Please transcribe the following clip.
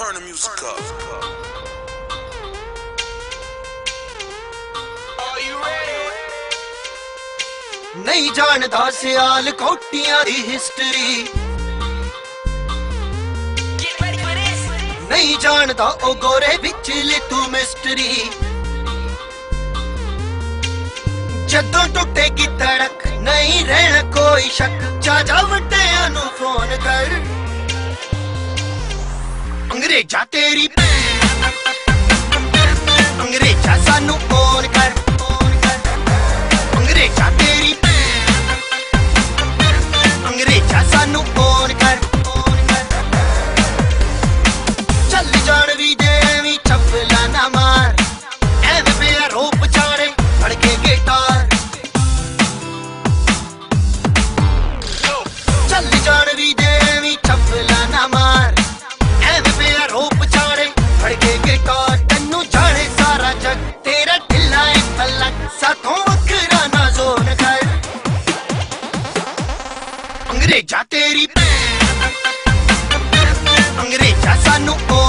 turn the music up. نہیں جاندا سیال کوٹیاں the history نہیں جاندا او گورے وچ لٹو مسٹری جدوں ٹوٹے کی تڑک نہیں رہنا کوئی شک چا جا وٹیاں نو فون کر انگریج سانگریجری انگریزہ سانو بول ساتھوں کر انگریجری اگریزا سان